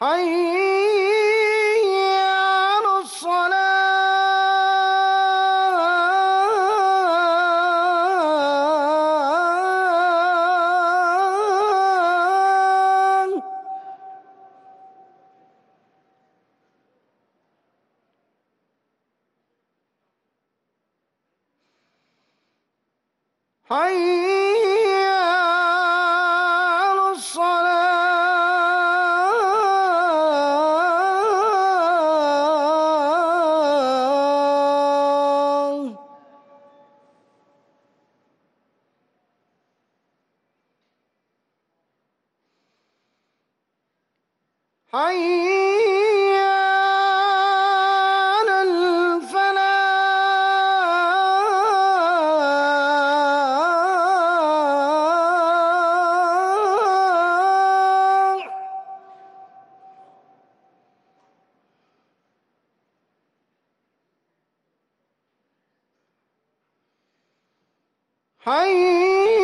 حي على الصلاة. حي على الفلاح حي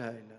الله لا إله